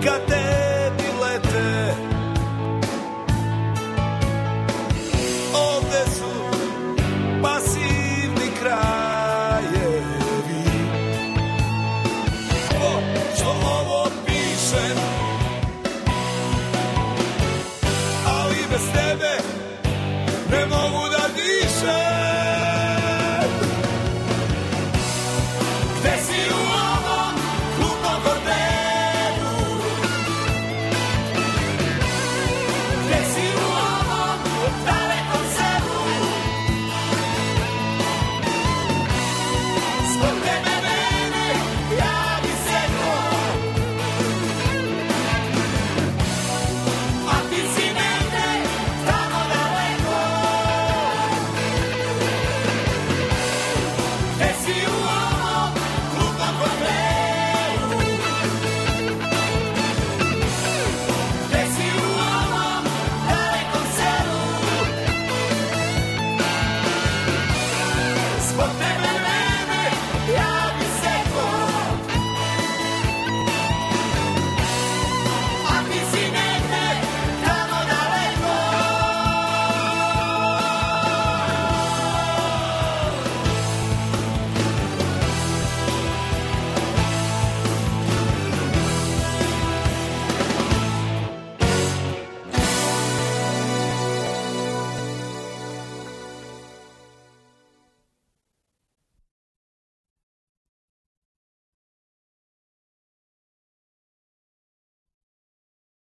Acércate.